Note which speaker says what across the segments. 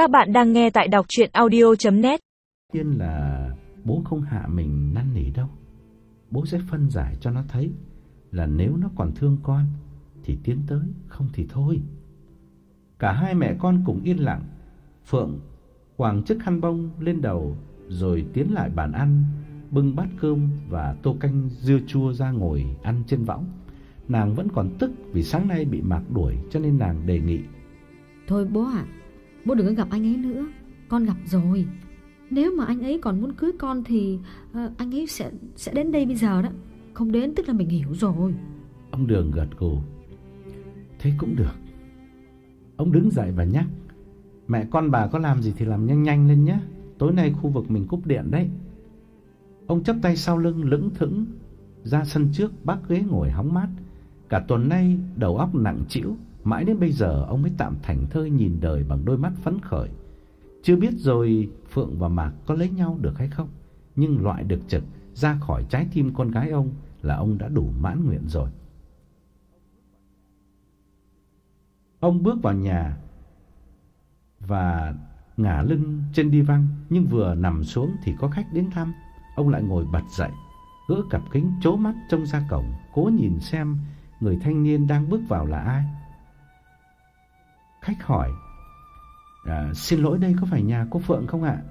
Speaker 1: Các bạn đang nghe tại đọc chuyện audio.net
Speaker 2: Tiên là bố không hạ mình năn nỉ đâu. Bố sẽ phân giải cho nó thấy là nếu nó còn thương con thì tiến tới, không thì thôi. Cả hai mẹ con cùng yên lặng. Phượng quàng chiếc khăn bông lên đầu rồi tiến lại bàn ăn, bưng bát cơm và tô canh dưa chua ra ngồi ăn trên võng. Nàng vẫn còn tức vì sáng nay bị Mạc đuổi cho nên nàng đề nghị.
Speaker 3: Thôi bố ạ, bố đừng có gặp anh ấy nữa, con gặp rồi. Nếu mà anh ấy còn muốn cưới con thì uh, anh ấy sẽ sẽ đến đây bây giờ đó. Không đến tức là mình hiểu rồi.
Speaker 2: Ông Đường gật gù. Thế cũng được. Ông đứng dậy và nhắc, mẹ con bà có làm gì thì làm nhanh nhanh lên nhé. Tối nay khu vực mình cúp điện đấy. Ông chấp tay sau lưng lững thững ra sân trước bác ghế ngồi hóng mát. Cả tuần nay đầu óc nặng chịu mãi đến bây giờ ông mới tạm thành thơi nhìn đời bằng đôi mắt phấn khởi. Chưa biết rồi Phượng và Mạc có lấy nhau được hay không, nhưng loại được trực ra khỏi trái tim con gái ông là ông đã đủ mãn nguyện rồi. Ông bước vào nhà và ngả lưng trên đi văng, nhưng vừa nằm xuống thì có khách đến thăm. Ông lại ngồi bật dậy, gỡ cặp kính chố mắt trông ra cổng, cố nhìn xem người thanh niên đang bước vào là ai. Khách hỏi, à, xin lỗi đây có phải nhà cô Phượng không ạ?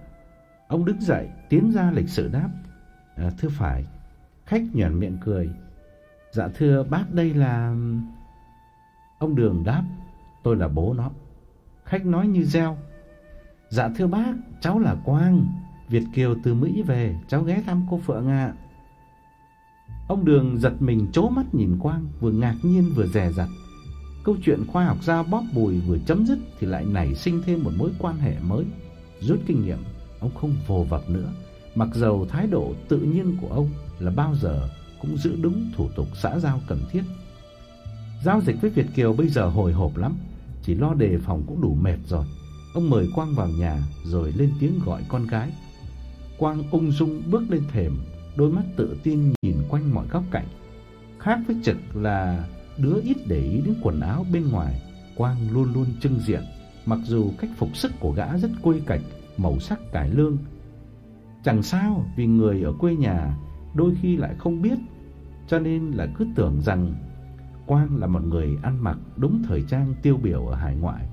Speaker 2: Ông đứng dậy, tiến ra lịch sự đáp, à, thưa phải. Khách nhuẩn miệng cười, dạ thưa bác đây là... Ông Đường đáp, tôi là bố nó. Khách nói như reo, dạ thưa bác, cháu là Quang, Việt Kiều từ Mỹ về, cháu ghé thăm cô Phượng ạ. Ông Đường giật mình chố mắt nhìn Quang, vừa ngạc nhiên vừa rè rặt Câu chuyện khoa học gia bóp bùi vừa chấm dứt thì lại nảy sinh thêm một mối quan hệ mới. Rút kinh nghiệm, ông không vồ vập nữa, mặc dầu thái độ tự nhiên của ông là bao giờ cũng giữ đúng thủ tục xã giao cần thiết. Giao dịch với Việt Kiều bây giờ hồi hộp lắm, chỉ lo đề phòng cũng đủ mệt rồi. Ông mời Quang vào nhà rồi lên tiếng gọi con gái. Quang ung dung bước lên thềm, đôi mắt tự tin nhìn quanh mọi góc cạnh. Khác với Trực là đứa ít để ý đến quần áo bên ngoài, Quang luôn luôn trưng diện, mặc dù cách phục sức của gã rất quê cạch, màu sắc cải lương. Chẳng sao, vì người ở quê nhà đôi khi lại không biết, cho nên là cứ tưởng rằng Quang là một người ăn mặc đúng thời trang tiêu biểu ở hải ngoại.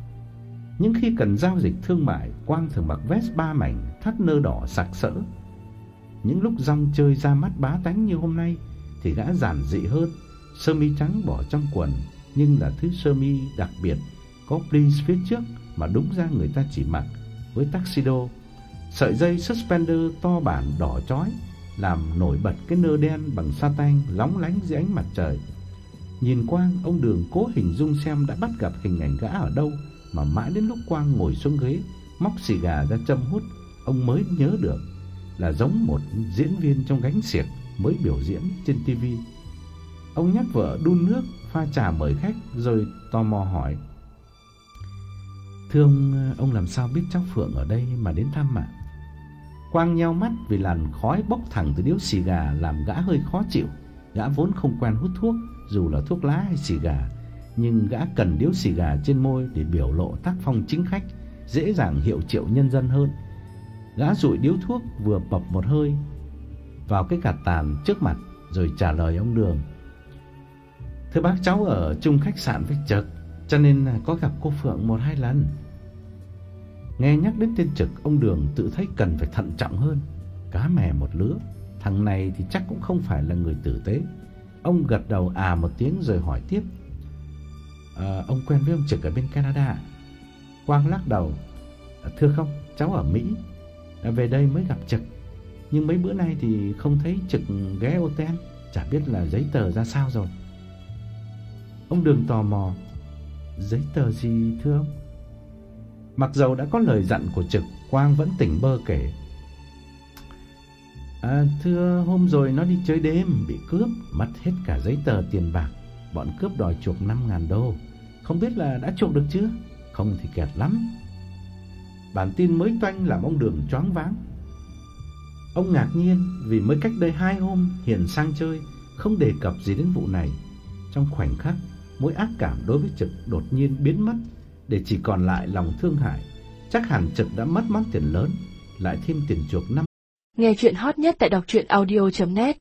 Speaker 2: Nhưng khi cần giao dịch thương mại, Quang thường mặc vest ba mảnh, thắt nơ đỏ sặc sỡ, những lúc rong chơi ra mắt bá tánh như hôm nay thì gã giản dị hơn, sơ mi trắng bỏ trong quần nhưng là thứ sơ mi đặc biệt có pleats phía trước mà đúng ra người ta chỉ mặc với tuxedo. Sợi dây suspender to bản đỏ chói làm nổi bật cái nơ đen bằng satin lóng lánh dưới ánh mặt trời. Nhìn Quang, ông Đường cố hình dung xem đã bắt gặp hình ảnh gã ở đâu mà mãi đến lúc Quang ngồi xuống ghế, móc xì gà ra châm hút, ông mới nhớ được là giống một diễn viên trong gánh xiếc mới biểu diễn trên tivi. Ông nhắc vợ đun nước, pha trà mời khách rồi tò mò hỏi: "Thưa ông, ông làm sao biết cháu Phượng ở đây mà đến thăm ạ?" Quang nheo mắt vì làn khói bốc thẳng từ điếu xì gà làm gã hơi khó chịu. Gã vốn không quen hút thuốc, dù là thuốc lá hay xì gà, nhưng gã cần điếu xì gà trên môi để biểu lộ tác phong chính khách, dễ dàng hiệu triệu nhân dân hơn. Gã rụi điếu thuốc vừa bập một hơi vào cái gạt tàn trước mặt rồi trả lời ông Đường. Thưa bác cháu ở chung khách sạn với Trực, cho nên có gặp cô Phượng một hai lần. Nghe nhắc đến tên Trực, ông Đường tự thấy cần phải thận trọng hơn. Cá mè một lứa, thằng này thì chắc cũng không phải là người tử tế. Ông gật đầu à một tiếng rồi hỏi tiếp. À, ông quen với ông Trực ở bên Canada Quang lắc đầu. À, thưa không, cháu ở Mỹ à, về đây mới gặp Trực. Nhưng mấy bữa nay thì không thấy Trực ghé hotel, chả biết là giấy tờ ra sao rồi. Ông Đường tò mò, giấy tờ gì thưa ông? Mặc dầu đã có lời dặn của Trực, Quang vẫn tỉnh bơ kể. À, thưa hôm rồi nó đi chơi đêm, bị cướp, mất hết cả giấy tờ tiền bạc. Bọn cướp đòi chuộc 5.000 đô. Không biết là đã chuộc được chưa? Không thì kẹt lắm. Bản tin mới toanh làm ông Đường choáng váng. Ông ngạc nhiên vì mới cách đây hai hôm Hiền sang chơi, không đề cập gì đến vụ này. Trong khoảnh khắc, mối ác cảm đối với Trực đột nhiên biến mất, để chỉ còn lại lòng thương hại. Chắc hẳn Trực đã mất món tiền lớn, Lại thêm tiền chuộc năm
Speaker 1: Nghe chuyện hot nhất tại đọc truyện audio.net